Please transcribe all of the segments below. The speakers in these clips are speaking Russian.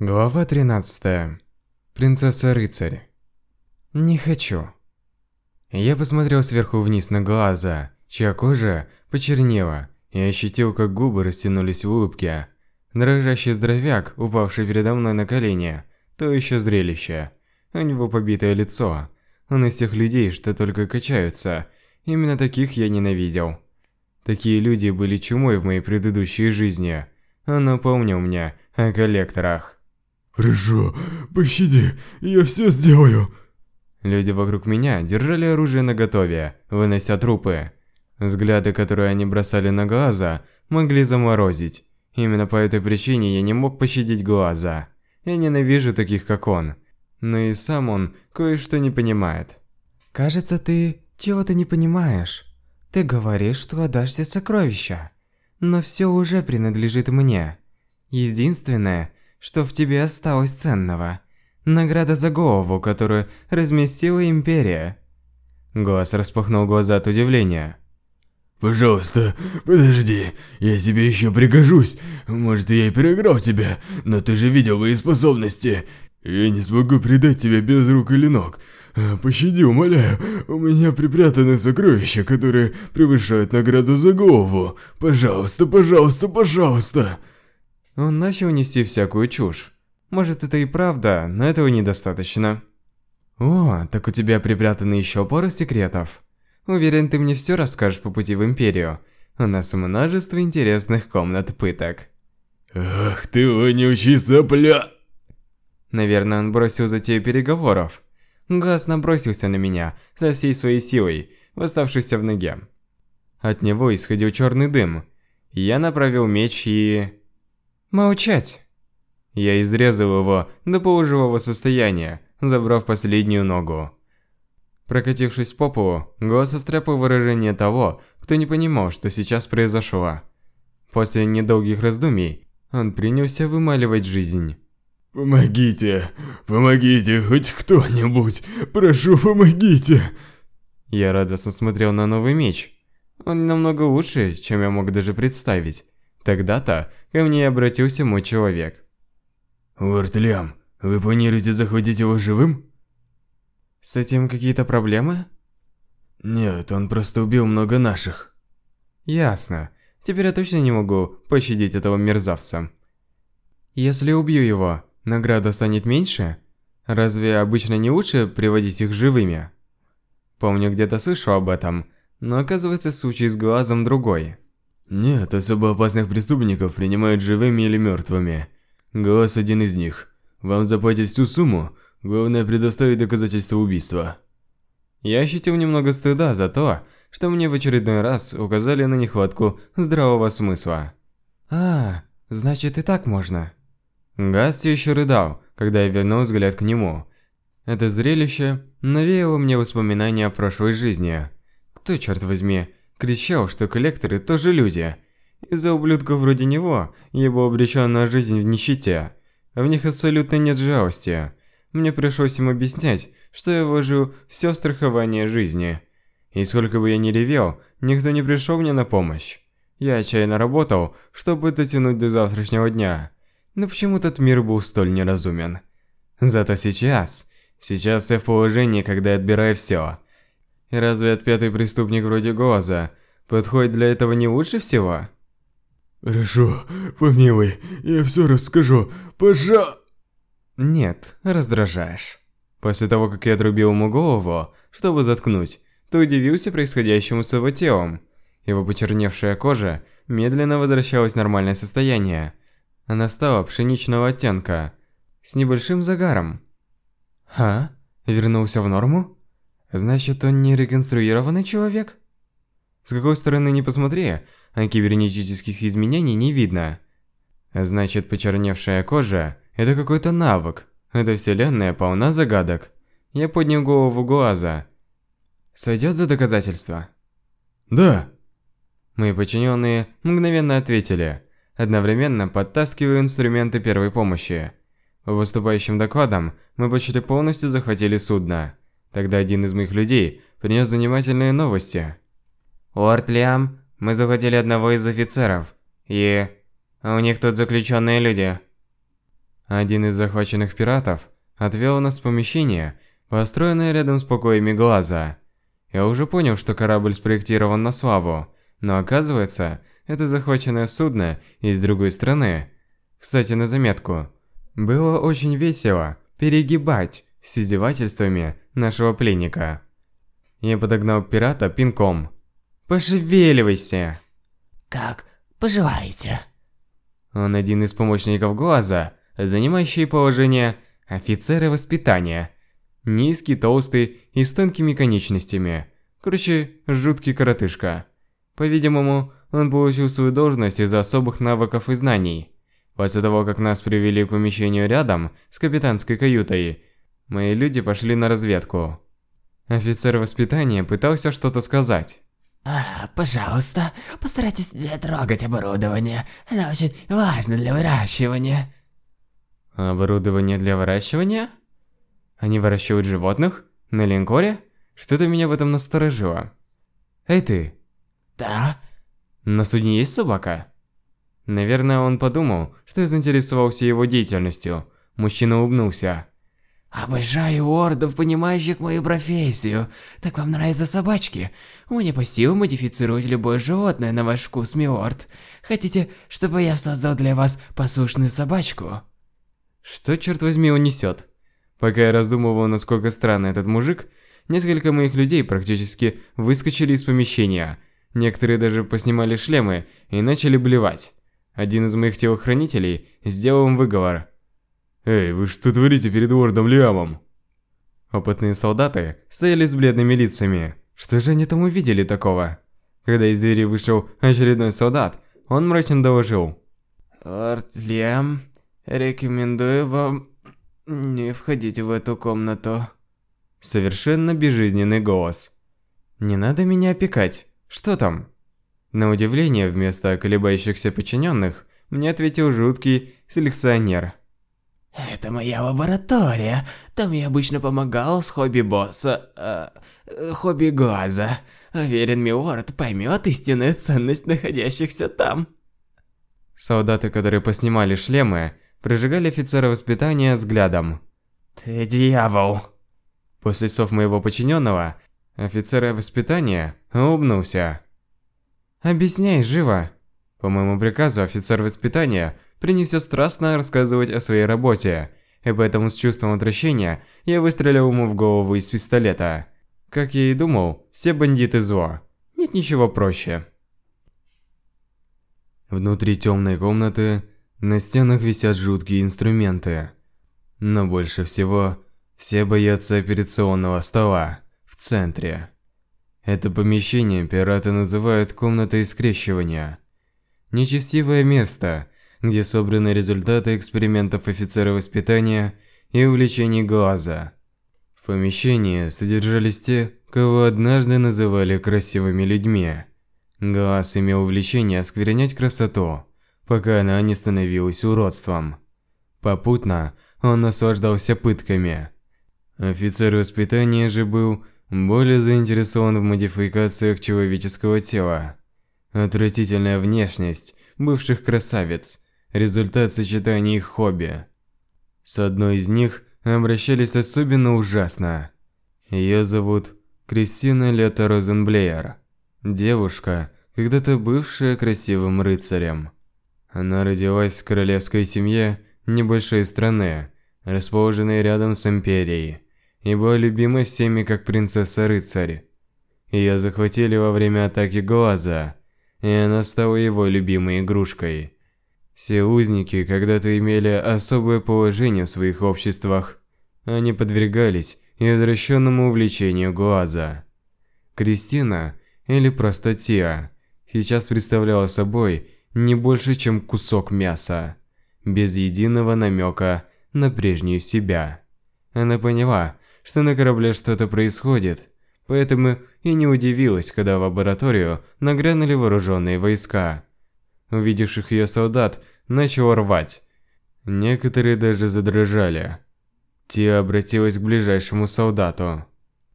Глава 13. Принцесса-рыцарь. Не хочу. Я посмотрел сверху вниз на глаза, чья кожа почернела, и ощутил, как губы растянулись в улыбке. Дрожащий здоровяк, упавший передо мной на колени, то еще зрелище. У него побитое лицо. Он из тех людей, что только качаются. Именно таких я ненавидел. Такие люди были чумой в моей предыдущей жизни. Он напомнил мне о коллекторах. Хорошо, пощади, я все сделаю. Люди вокруг меня держали оружие наготове, вынося трупы. Взгляды, которые они бросали на глаза, могли заморозить. Именно по этой причине я не мог пощадить глаза. Я ненавижу таких, как он. Но и сам он кое-что не понимает. Кажется, ты чего-то не понимаешь. Ты говоришь, что отдашь все сокровища. Но все уже принадлежит мне. Единственное, что в тебе осталось ценного. Награда за голову, которую разместила Империя. Глаз распахнул глаза от удивления. «Пожалуйста, подожди, я тебе еще пригожусь. Может, я и проиграл тебя, но ты же видел мои способности. Я не смогу предать тебя без рук или ног. Пощади, умоляю, у меня припрятаны сокровища, которые превышают награду за голову. Пожалуйста, пожалуйста, пожалуйста!» Он начал нести всякую чушь. Может, это и правда, но этого недостаточно. О, так у тебя припрятаны еще пара секретов. Уверен, ты мне все расскажешь по пути в Империю. У нас множество интересных комнат пыток. Ах ты вонючий сопля! Наверное, он бросил затею переговоров. Газ набросился на меня со всей своей силой, восставшийся в ноге. От него исходил черный дым. Я направил меч и... Молчать. Я изрезал его до полуживого состояния, забрав последнюю ногу. Прокатившись по полу, голос остряпал выражение того, кто не понимал, что сейчас произошло. После недолгих раздумий, он принялся вымаливать жизнь. «Помогите! Помогите, хоть кто-нибудь! Прошу, помогите!» Я радостно смотрел на новый меч. Он намного лучше, чем я мог даже представить. Тогда-то ко мне обратился мой человек. «Лорд Лям, вы планируете захватить его живым?» «С этим какие-то проблемы?» «Нет, он просто убил много наших». «Ясно. Теперь я точно не могу пощадить этого мерзавца». «Если убью его, награда станет меньше? Разве обычно не лучше приводить их живыми?» Помню, где-то слышал об этом, но оказывается случай с глазом другой. Нет, особо опасных преступников принимают живыми или мертвыми. Голос один из них. Вам заплатить всю сумму, главное предоставить доказательства убийства. Я ощутил немного стыда за то, что мне в очередной раз указали на нехватку здравого смысла. А, значит и так можно. Гаст еще рыдал, когда я вернул взгляд к нему. Это зрелище навеяло мне воспоминания о прошлой жизни. Кто, черт возьми, кричал, что коллекторы тоже люди. Из-за ублюдков вроде него, его обреченная жизнь в нищете. В них абсолютно нет жалости. Мне пришлось им объяснять, что я вложу все страхование жизни. И сколько бы я ни ревел, никто не пришел мне на помощь. Я отчаянно работал, чтобы дотянуть до завтрашнего дня. Но почему этот мир был столь неразумен? Зато сейчас... Сейчас я в положении, когда я отбираю все. И разве отпетый преступник вроде Гоза подходит для этого не лучше всего? Хорошо, помилуй, я все расскажу, пожа... Нет, раздражаешь. После того, как я отрубил ему голову, чтобы заткнуть, ты удивился происходящему с его телом. Его почерневшая кожа медленно возвращалась в нормальное состояние. Она стала пшеничного оттенка, с небольшим загаром. Ха? Вернулся в норму? Значит, он не реконструированный человек? С какой стороны не посмотри, а кибернетических изменений не видно. Значит, почерневшая кожа – это какой-то навык. Эта вселенная полна загадок. Я поднял голову глаза. Сойдет за доказательство? Да. Мои подчиненные мгновенно ответили, одновременно подтаскивая инструменты первой помощи. Выступающим докладом мы почти полностью захватили судно. Тогда один из моих людей принес занимательные новости. «Лорд Лиам, мы захватили одного из офицеров. И... у них тут заключенные люди». Один из захваченных пиратов отвел нас в помещение, построенное рядом с покоями Глаза. Я уже понял, что корабль спроектирован на славу, но оказывается, это захваченное судно из другой страны. Кстати, на заметку. Было очень весело перегибать с издевательствами нашего пленника. Я подогнал пирата пинком. «Пошевеливайся!» Как поживаете? Он один из помощников Глаза, занимающий положение офицера воспитания. Низкий, толстый и с тонкими конечностями. Короче, жуткий коротышка. По-видимому, он получил свою должность из-за особых навыков и знаний. После того, как нас привели к помещению рядом с капитанской каютой, мои люди пошли на разведку. Офицер воспитания пытался что-то сказать. А, пожалуйста, постарайтесь не трогать оборудование. Оно очень важно для выращивания. Оборудование для выращивания? Они выращивают животных? На линкоре? Что-то меня в этом насторожило. Эй ты, Да? на судне есть собака? Наверное, он подумал, что я заинтересовался его деятельностью. Мужчина улыбнулся. Обожаю ордов, понимающих мою профессию. Так вам нравятся собачки? Мне по силам модифицировать любое животное на ваш вкус, милорд. Хотите, чтобы я создал для вас послушную собачку? Что, черт возьми, он несет? Пока я раздумывал, насколько странный этот мужик, несколько моих людей практически выскочили из помещения. Некоторые даже поснимали шлемы и начали блевать. Один из моих телохранителей сделал им выговор. Эй, вы что творите перед лордом Лиамом? Опытные солдаты стояли с бледными лицами. Что же они там увидели такого? Когда из двери вышел очередной солдат, он мрачно доложил. «Лорд Лиам, рекомендую вам не входить в эту комнату». Совершенно безжизненный голос. «Не надо меня опекать. Что там?» На удивление, вместо колебающихся подчиненных, мне ответил жуткий селекционер. Это моя лаборатория. Там я обычно помогал с хобби босса, э, э, хобби глаза. Уверен, милорд поймет истинную ценность находящихся там. Солдаты, которые поснимали шлемы, прожигали офицера воспитания взглядом. «Ты дьявол!» После слов моего подчиненного, офицер воспитания улыбнулся. «Объясняй живо!» По моему приказу офицер воспитания принялся страстно рассказывать о своей работе, и поэтому с чувством отвращения я выстрелил ему в голову из пистолета. Как я и думал, все бандиты зло. Нет ничего проще. Внутри темной комнаты на стенах висят жуткие инструменты. Но больше всего все боятся операционного стола в центре. Это помещение пираты называют комнатой скрещивания. Нечестивое место, где собраны результаты экспериментов офицера воспитания и увлечений глаза. В помещении содержались те, кого однажды называли красивыми людьми. Глаз имел увлечение осквернять красоту, пока она не становилась уродством. Попутно он наслаждался пытками. Офицер воспитания же был более заинтересован в модификациях человеческого тела. Отвратительная внешность бывших красавиц – результат сочетания их хобби. С одной из них обращались особенно ужасно. Ее зовут Кристина Лето Розенблеер. Девушка, когда-то бывшая красивым рыцарем. Она родилась в королевской семье небольшой страны, расположенной рядом с империей, и была любима всеми как принцесса-рыцарь. Ее захватили во время атаки Глаза, и она стала его любимой игрушкой. Все узники когда-то имели особое положение в своих обществах. Они подвергались извращенному увлечению глаза. Кристина, или просто Тиа, сейчас представляла собой не больше, чем кусок мяса, без единого намека на прежнюю себя. Она поняла, что на корабле что-то происходит, поэтому и не удивилась, когда в лабораторию нагрянули вооруженные войска. Увидевших ее солдат начало рвать. Некоторые даже задрожали. Тиа обратилась к ближайшему солдату.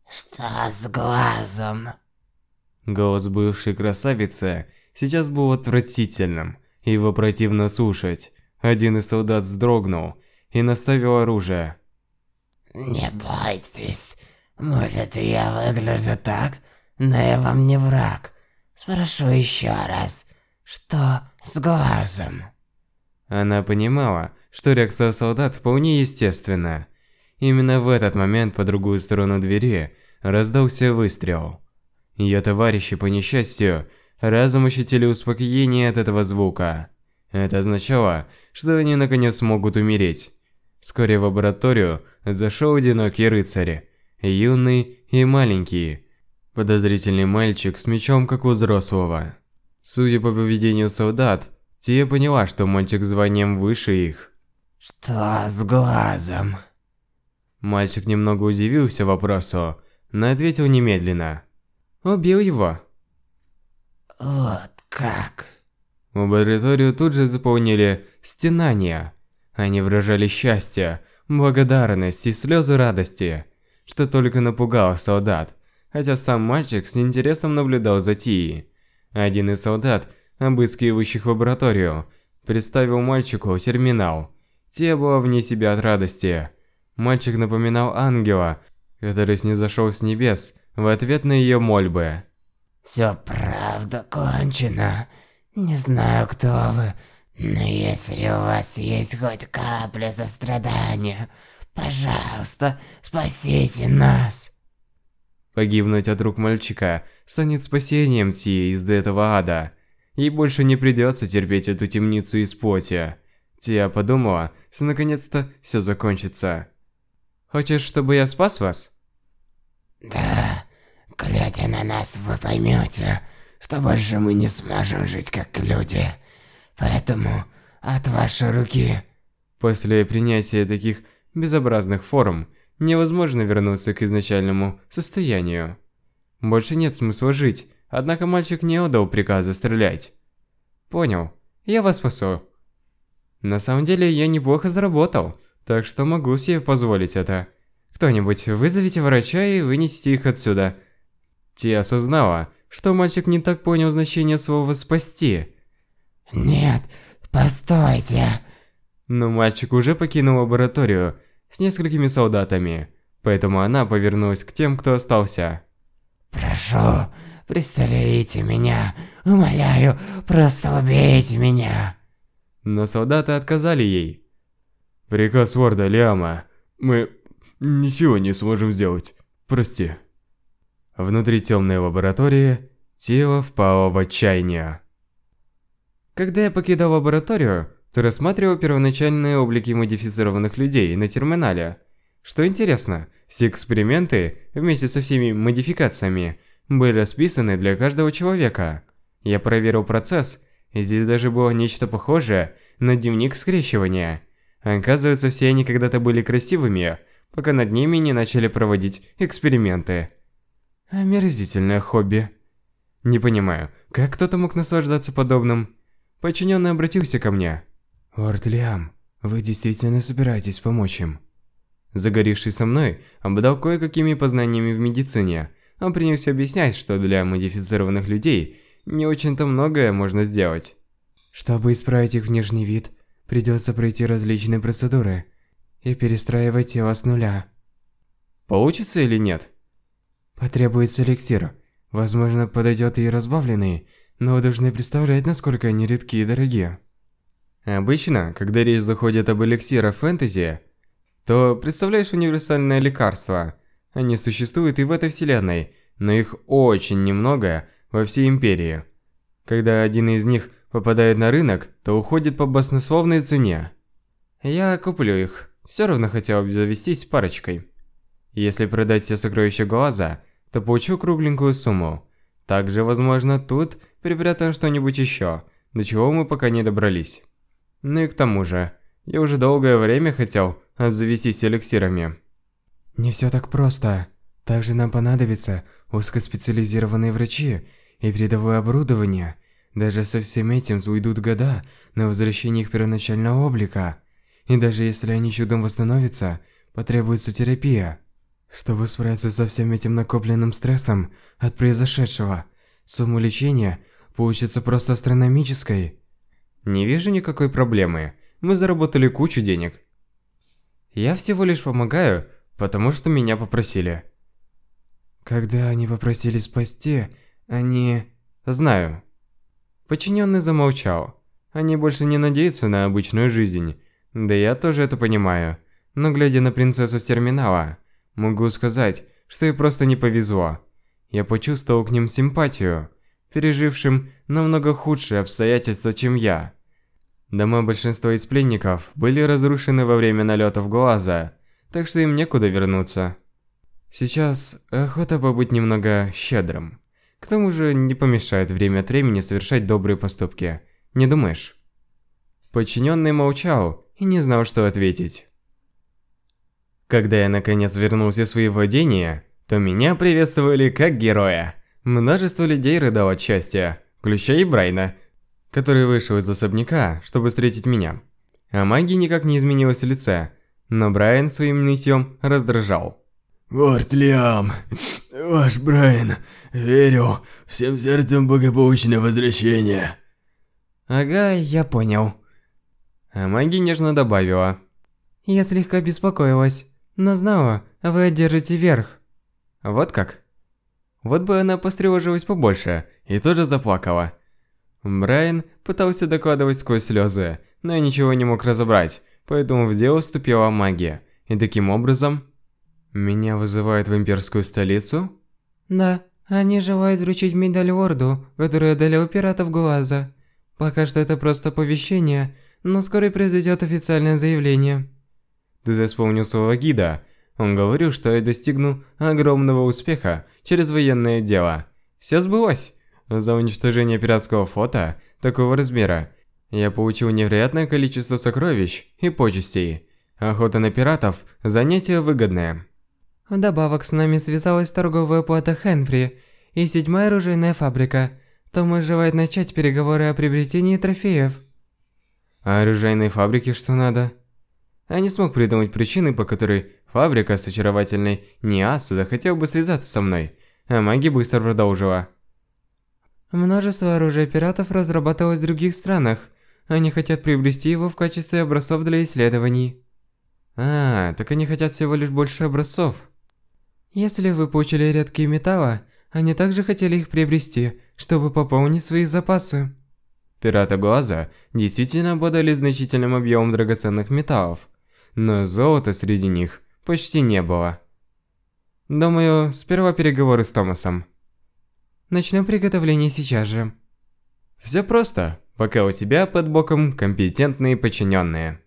Что с глазом? Голос бывшей красавицы сейчас был отвратительным, его противно слушать. Один из солдат вздрогнул и наставил оружие. Не бойтесь. Может, я выгляжу так, но я вам не враг. Спрошу еще раз, что с глазом? Она понимала, что реакция солдат вполне естественна. Именно в этот момент по другую сторону двери раздался выстрел. Ее товарищи, по несчастью, разом ощутили успокоение от этого звука. Это означало, что они наконец смогут умереть. Вскоре в лабораторию зашел одинокий рыцарь, юный и маленький. Подозрительный мальчик с мечом, как у взрослого. Судя по поведению солдат, Тия поняла, что мальчик званием выше их. Что с глазом? Мальчик немного удивился вопросу, но ответил немедленно. Убил его. Вот как. Лабораторию тут же заполнили стенания. Они выражали счастье, благодарность и слезы радости, что только напугало солдат, хотя сам мальчик с интересом наблюдал за Тией. Один из солдат, обыскивающих лабораторию, представил мальчику терминал. Тия была вне себя от радости. Мальчик напоминал ангела, который снизошел с небес в ответ на ее мольбы. Все правда кончено. Не знаю, кто вы, но если у вас есть хоть капля сострадания, пожалуйста, спасите нас. Погибнуть от рук мальчика станет спасением Тии из этого ада. Ей больше не придется терпеть эту темницу из плоти. Тия подумала, что наконец-то все закончится. Хочешь, чтобы я спас вас? Да, глядя на нас, вы поймете, что больше мы не сможем жить как люди. Поэтому от вашей руки... После принятия таких безобразных форм, невозможно вернуться к изначальному состоянию. Больше нет смысла жить, однако мальчик не отдал приказа стрелять. Понял, я вас спасу. На самом деле я неплохо заработал, так что могу себе позволить это. Кто-нибудь вызовите врача и вынесите их отсюда. Ти осознала, что мальчик не так понял значение слова «спасти». Нет, постойте. Но мальчик уже покинул лабораторию с несколькими солдатами, поэтому она повернулась к тем, кто остался. Прошу, пристрелите меня. Умоляю, просто убейте меня. Но солдаты отказали ей. Приказ Ворда Лиама. Мы ничего не сможем сделать. Прости. Внутри темной лаборатории тело впало в отчаяние. Когда я покидал лабораторию, то рассматривал первоначальные облики модифицированных людей на терминале. Что интересно, все эксперименты, вместе со всеми модификациями, были расписаны для каждого человека. Я проверил процесс, и здесь даже было нечто похожее на дневник скрещивания. Оказывается, все они когда-то были красивыми, пока над ними не начали проводить эксперименты. Омерзительное хобби. Не понимаю, как кто-то мог наслаждаться подобным? Подчиненный обратился ко мне. «Лорд Лиам, вы действительно собираетесь помочь им?» Загоревший со мной обладал кое-какими познаниями в медицине. Он принялся объяснять, что для модифицированных людей не очень-то многое можно сделать. Чтобы исправить их внешний вид, придется пройти различные процедуры и перестраивать тело с нуля. Получится или нет? Потребуется эликсир. Возможно, подойдет и разбавленный, но вы должны представлять, насколько они редки и дорогие. Обычно, когда речь заходит об эликсирах фэнтези, то представляешь универсальное лекарство. Они существуют и в этой вселенной, но их очень немного во всей империи. Когда один из них попадает на рынок, то уходит по баснословной цене. Я куплю их, все равно хотел обзавестись парочкой. Если продать все сокровища глаза, то получу кругленькую сумму. Также, возможно, тут припрятано что-нибудь еще, до чего мы пока не добрались. Ну и к тому же, я уже долгое время хотел обзавестись эликсирами. Не все так просто. Также нам понадобятся узкоспециализированные врачи и передовое оборудование. Даже со всем этим уйдут года на возвращение их первоначального облика. И даже если они чудом восстановятся, потребуется терапия. Чтобы справиться со всем этим накопленным стрессом от произошедшего, сумма лечения получится просто астрономической. Не вижу никакой проблемы. Мы заработали кучу денег. Я всего лишь помогаю, потому что меня попросили. Когда они попросили спасти, они... Знаю. Подчиненный замолчал. Они больше не надеются на обычную жизнь. Да я тоже это понимаю. Но глядя на принцессу с терминала, могу сказать, что ей просто не повезло. Я почувствовал к ним симпатию, пережившим намного худшие обстоятельства, чем я. Дома большинства из пленников были разрушены во время налетов Глаза, так что им некуда вернуться. Сейчас охота побыть немного щедрым. К тому же не помешает время от времени совершать добрые поступки. Не думаешь? Подчиненный молчал и не знал, что ответить. Когда я наконец вернулся в свои владения, то меня приветствовали как героя. Множество людей рыдало от счастья, включая и Брайна, который вышел из особняка, чтобы встретить меня. А магия никак не изменилась в лице, но Брайан своим нытьем раздражал. Лорд Лиам, ваш Брайан, верю, всем сердцем благополучное возвращение. Ага, я понял. А маги нежно добавила. Я слегка беспокоилась, но знала, вы одержите верх. Вот как? Вот бы она постревожилась побольше и тоже заплакала. Брайан пытался докладывать сквозь слезы, но я ничего не мог разобрать, поэтому в дело вступила магия. И таким образом... Меня вызывают в имперскую столицу? Да, они желают вручить медаль Орду, который одолел пиратов Глаза. Пока что это просто оповещение, но скоро произойдет официальное заявление. Ты вспомнил слова гида. Он говорил, что я достигну огромного успеха через военное дело. Все сбылось. За уничтожение пиратского флота такого размера я получил невероятное количество сокровищ и почестей. Охота на пиратов – занятие выгодное. Вдобавок с нами связалась торговая плата Хенфри и седьмая оружейная фабрика. Томас желает начать переговоры о приобретении трофеев. А оружейной фабрике что надо? Я не смог придумать причины, по которой фабрика с очаровательной Ниас захотел бы связаться со мной, а маги быстро продолжила. Множество оружия пиратов разрабатывалось в других странах. Они хотят приобрести его в качестве образцов для исследований. А, так они хотят всего лишь больше образцов. Если вы получили редкие металлы, они также хотели их приобрести, чтобы пополнить свои запасы. Пираты Глаза действительно обладали значительным объемом драгоценных металлов, но золота среди них почти не было. Думаю, сперва переговоры с Томасом. Начнем приготовление сейчас же. Все просто, пока у тебя под боком компетентные подчиненные.